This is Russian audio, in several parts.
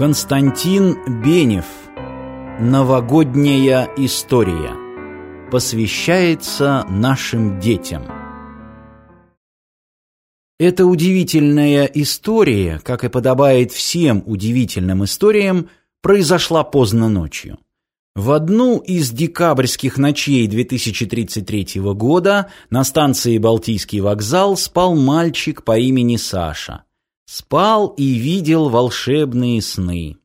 Константин Бенев Новогодняя история Посвящается нашим детям Эта удивительная история, как и подобает всем удивительным историям, произошла поздно ночью. В одну из декабрьских ночей 2033 года на станции Балтийский вокзал спал мальчик по имени Саша. Спал и видел волшебные сны.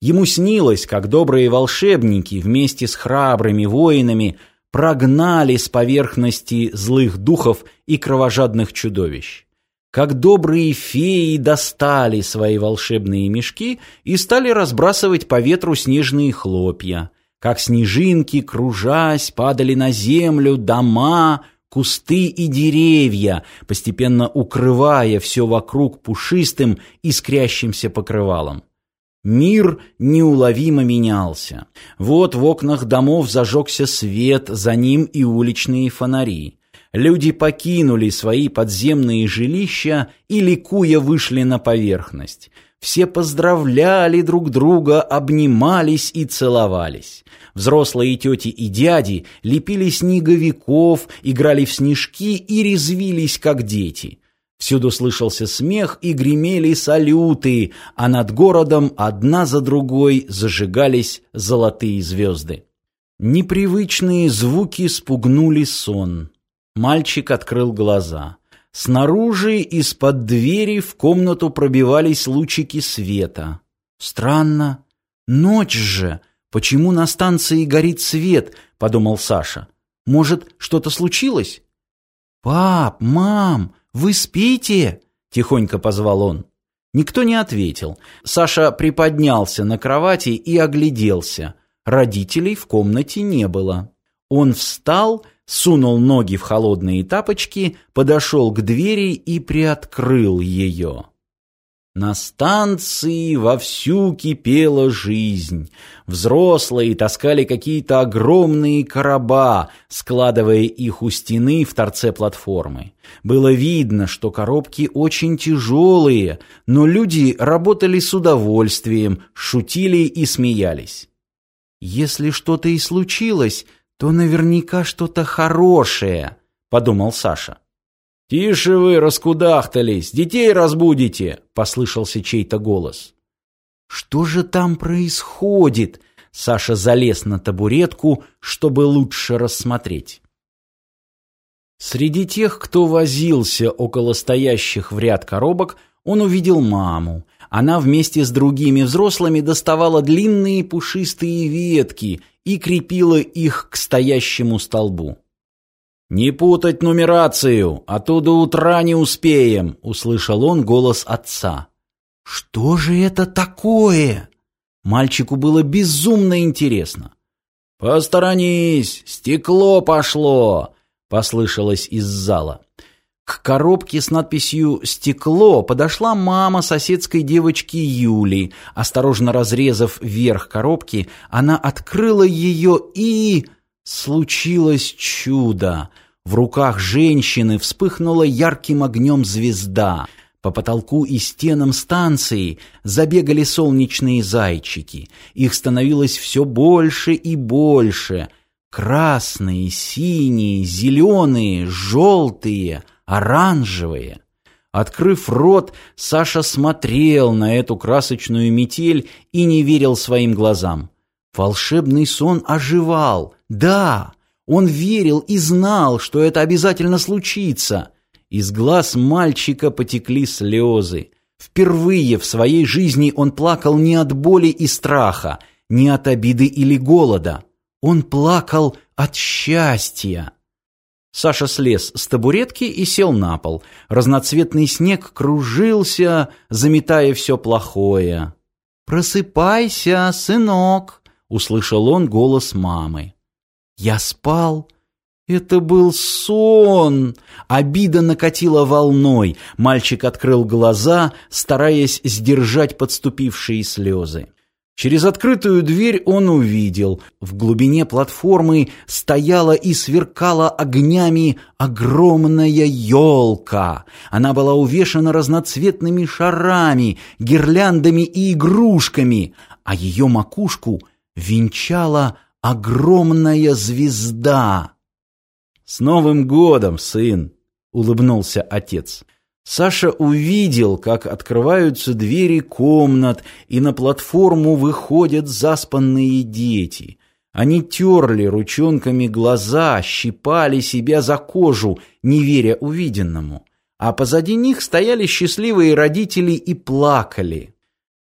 Ему снилось, как добрые волшебники вместе с храбрыми воинами прогнали с поверхности злых духов и кровожадных чудовищ как добрые феи достали свои волшебные мешки и стали разбрасывать по ветру снежные хлопья, как снежинки, кружась, падали на землю дома, кусты и деревья, постепенно укрывая все вокруг пушистым, искрящимся покрывалом. Мир неуловимо менялся. Вот в окнах домов зажегся свет, за ним и уличные фонари. Люди покинули свои подземные жилища и, ликуя, вышли на поверхность. Все поздравляли друг друга, обнимались и целовались. Взрослые тети и дяди лепили снеговиков, играли в снежки и резвились, как дети. Всюду слышался смех и гремели салюты, а над городом одна за другой зажигались золотые звезды. Непривычные звуки спугнули сон. Мальчик открыл глаза. Снаружи из-под двери в комнату пробивались лучики света. Странно. Ночь же. Почему на станции горит свет? подумал Саша. Может, что-то случилось? Пап, мам, вы спите? тихонько позвал он. Никто не ответил. Саша приподнялся на кровати и огляделся. Родителей в комнате не было. Он встал сунул ноги в холодные тапочки, подошел к двери и приоткрыл ее. На станции вовсю кипела жизнь. Взрослые таскали какие-то огромные короба, складывая их у стены в торце платформы. Было видно, что коробки очень тяжелые, но люди работали с удовольствием, шутили и смеялись. Если что-то и случилось, то наверняка что-то хорошее, подумал Саша. Тише вы, раскудахтались, детей разбудите, послышался чей-то голос. Что же там происходит? Саша залез на табуретку, чтобы лучше рассмотреть. Среди тех, кто возился около стоящих в ряд коробок, он увидел маму. Она вместе с другими взрослыми доставала длинные пушистые ветки и крепила их к стоящему столбу. «Не путать нумерацию, а то до утра не успеем», — услышал он голос отца. «Что же это такое?» Мальчику было безумно интересно. «Посторонись, стекло пошло!» — послышалось из зала. К коробке с надписью «Стекло» подошла мама соседской девочки Юли. Осторожно разрезав верх коробки, она открыла ее и... Случилось чудо. В руках женщины вспыхнула ярким огнем звезда. По потолку и стенам станции забегали солнечные зайчики. Их становилось все больше и больше. Красные, синие, зеленые, желтые — оранжевые. Открыв рот, Саша смотрел на эту красочную метель и не верил своим глазам. Волшебный сон оживал. Да, он верил и знал, что это обязательно случится. Из глаз мальчика потекли слезы. Впервые в своей жизни он плакал не от боли и страха, не от обиды или голода. Он плакал от счастья. Саша слез с табуретки и сел на пол. Разноцветный снег кружился, заметая все плохое. «Просыпайся, сынок!» — услышал он голос мамы. Я спал. Это был сон. Обида накатила волной. Мальчик открыл глаза, стараясь сдержать подступившие слезы. Через открытую дверь он увидел, в глубине платформы стояла и сверкала огнями огромная елка. Она была увешана разноцветными шарами, гирляндами и игрушками, а ее макушку венчала огромная звезда. «С Новым годом, сын!» — улыбнулся отец. Саша увидел, как открываются двери комнат, и на платформу выходят заспанные дети. Они терли ручонками глаза, щипали себя за кожу, не веря увиденному. А позади них стояли счастливые родители и плакали.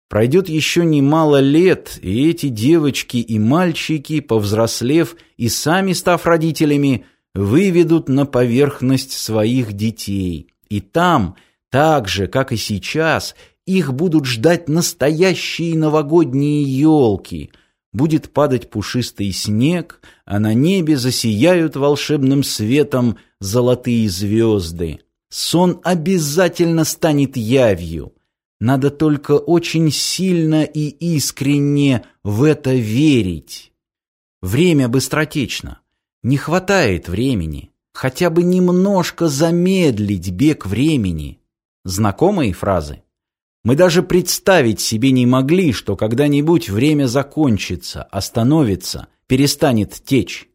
Пройдет еще немало лет, и эти девочки и мальчики, повзрослев и сами став родителями, выведут на поверхность своих детей. И там, так же, как и сейчас, их будут ждать настоящие новогодние елки. Будет падать пушистый снег, а на небе засияют волшебным светом золотые звезды. Сон обязательно станет явью. Надо только очень сильно и искренне в это верить. Время быстротечно. Не хватает времени хотя бы немножко замедлить бег времени. Знакомые фразы? Мы даже представить себе не могли, что когда-нибудь время закончится, остановится, перестанет течь.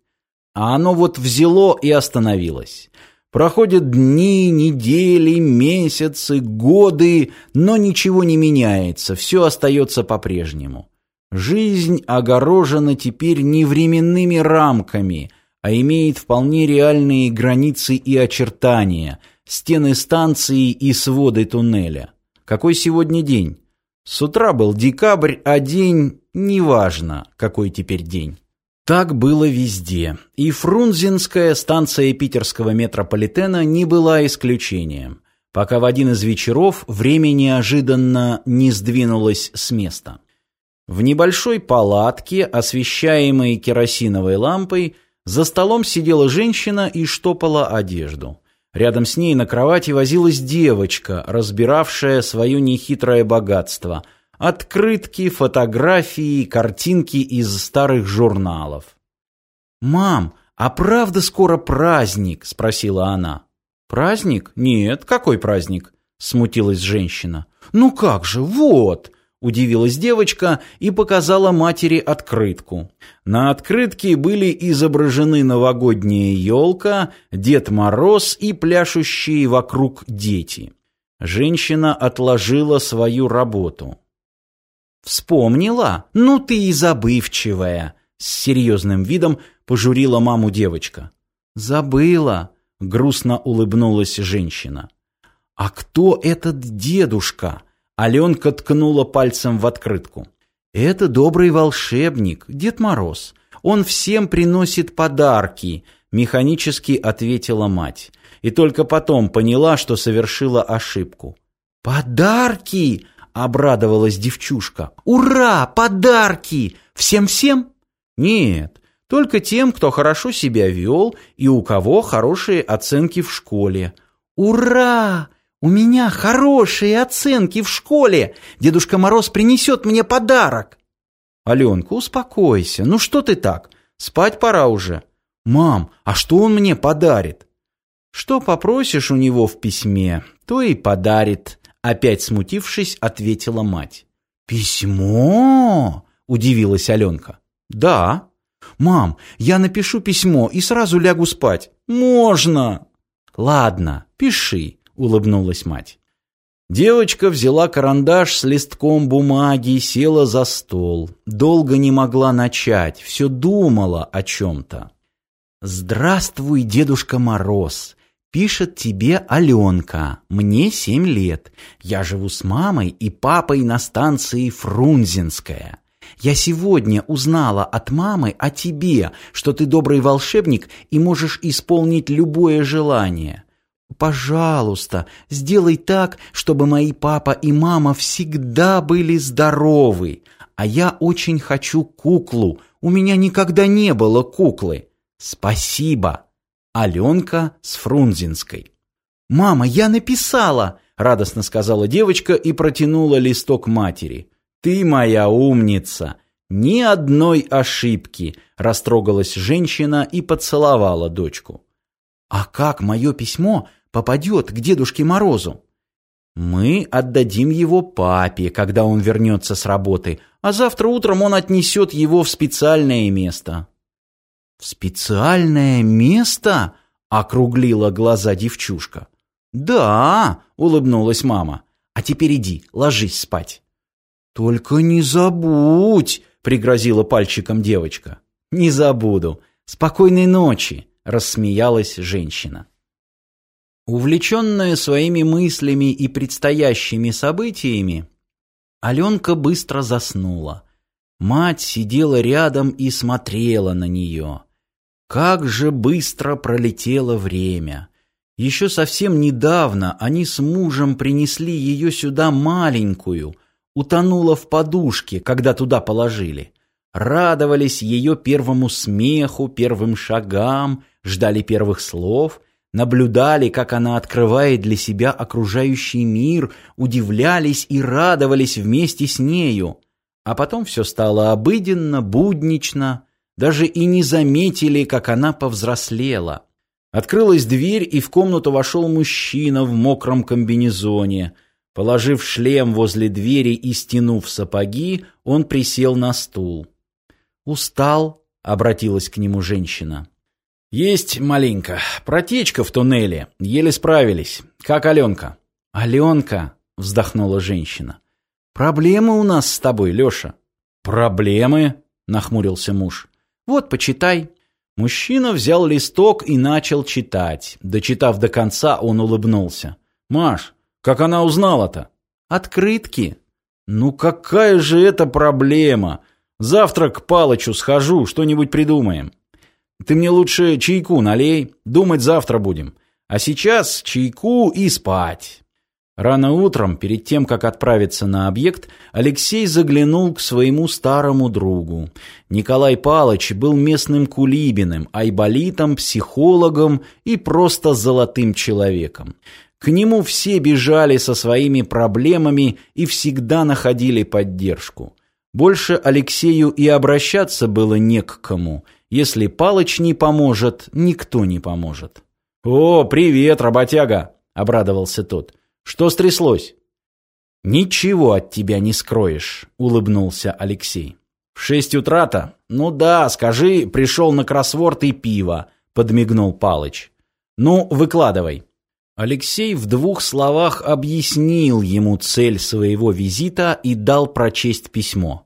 А оно вот взяло и остановилось. Проходят дни, недели, месяцы, годы, но ничего не меняется, все остается по-прежнему. Жизнь огорожена теперь не временными рамками, а имеет вполне реальные границы и очертания, стены станции и своды туннеля. Какой сегодня день? С утра был декабрь, а день неважно, какой теперь день. Так было везде, и Фрунзенская станция питерского метрополитена не была исключением, пока в один из вечеров время неожиданно не сдвинулось с места. В небольшой палатке, освещаемой керосиновой лампой, за столом сидела женщина и штопала одежду. Рядом с ней на кровати возилась девочка, разбиравшая свое нехитрое богатство. Открытки, фотографии, картинки из старых журналов. «Мам, а правда скоро праздник?» – спросила она. «Праздник? Нет, какой праздник?» – смутилась женщина. «Ну как же, вот!» Удивилась девочка и показала матери открытку. На открытке были изображены новогодняя елка, Дед Мороз и пляшущие вокруг дети. Женщина отложила свою работу. «Вспомнила? Ну ты и забывчивая!» С серьезным видом пожурила маму девочка. «Забыла!» — грустно улыбнулась женщина. «А кто этот дедушка?» Аленка ткнула пальцем в открытку. «Это добрый волшебник, Дед Мороз. Он всем приносит подарки», — механически ответила мать. И только потом поняла, что совершила ошибку. «Подарки!» — обрадовалась девчушка. «Ура! Подарки! Всем-всем?» «Нет, только тем, кто хорошо себя вел и у кого хорошие оценки в школе». «Ура! «У меня хорошие оценки в школе! Дедушка Мороз принесет мне подарок!» «Аленка, успокойся, ну что ты так? Спать пора уже!» «Мам, а что он мне подарит?» «Что попросишь у него в письме, то и подарит», опять смутившись, ответила мать. «Письмо?» – удивилась Аленка. «Да». «Мам, я напишу письмо и сразу лягу спать». «Можно!» «Ладно, пиши улыбнулась мать. Девочка взяла карандаш с листком бумаги и села за стол. Долго не могла начать, все думала о чем-то. «Здравствуй, Дедушка Мороз!» Пишет тебе Аленка. Мне семь лет. Я живу с мамой и папой на станции Фрунзенская. Я сегодня узнала от мамы о тебе, что ты добрый волшебник и можешь исполнить любое желание. Пожалуйста, сделай так, чтобы мои папа и мама всегда были здоровы. А я очень хочу куклу. У меня никогда не было куклы. Спасибо. Аленка с Фрунзенской. «Мама, я написала!» — радостно сказала девочка и протянула листок матери. Ты моя умница. Ни одной ошибки, растрогалась женщина и поцеловала дочку. А как мое письмо попадет к Дедушке Морозу? Мы отдадим его папе, когда он вернется с работы, а завтра утром он отнесет его в специальное место. В специальное место? округлила глаза девчушка. Да, улыбнулась мама. А теперь иди, ложись спать. Только не забудь, пригрозила пальчиком девочка. Не забуду. Спокойной ночи, рассмеялась женщина. Увлеченная своими мыслями и предстоящими событиями, Аленка быстро заснула. Мать сидела рядом и смотрела на нее. Как же быстро пролетело время! Еще совсем недавно они с мужем принесли ее сюда маленькую, утонула в подушке, когда туда положили. Радовались ее первому смеху, первым шагам, ждали первых слов, наблюдали, как она открывает для себя окружающий мир, удивлялись и радовались вместе с нею. А потом все стало обыденно, буднично, даже и не заметили, как она повзрослела. Открылась дверь, и в комнату вошел мужчина в мокром комбинезоне. Положив шлем возле двери и стянув сапоги, он присел на стул. «Устал?» — обратилась к нему женщина. «Есть маленько. Протечка в туннеле. Еле справились. Как Аленка?» «Аленка!» — вздохнула женщина. «Проблемы у нас с тобой, Леша». «Проблемы?» — нахмурился муж. Вот, почитай. Мужчина взял листок и начал читать. Дочитав до конца, он улыбнулся. Маш, как она узнала-то? Открытки. Ну какая же это проблема? Завтра к Палычу схожу, что-нибудь придумаем. Ты мне лучше чайку налей, думать завтра будем. А сейчас чайку и спать. Рано утром, перед тем, как отправиться на объект, Алексей заглянул к своему старому другу. Николай Палыч был местным кулибиным, айболитом, психологом и просто золотым человеком. К нему все бежали со своими проблемами и всегда находили поддержку. Больше Алексею и обращаться было не к кому. Если Палыч не поможет, никто не поможет. «О, привет, работяга!» — обрадовался тот. Что стряслось? Ничего от тебя не скроешь, улыбнулся Алексей. В шесть утра-то? Ну да, скажи, пришел на кроссворд и пиво, подмигнул Палыч. Ну, выкладывай. Алексей в двух словах объяснил ему цель своего визита и дал прочесть письмо.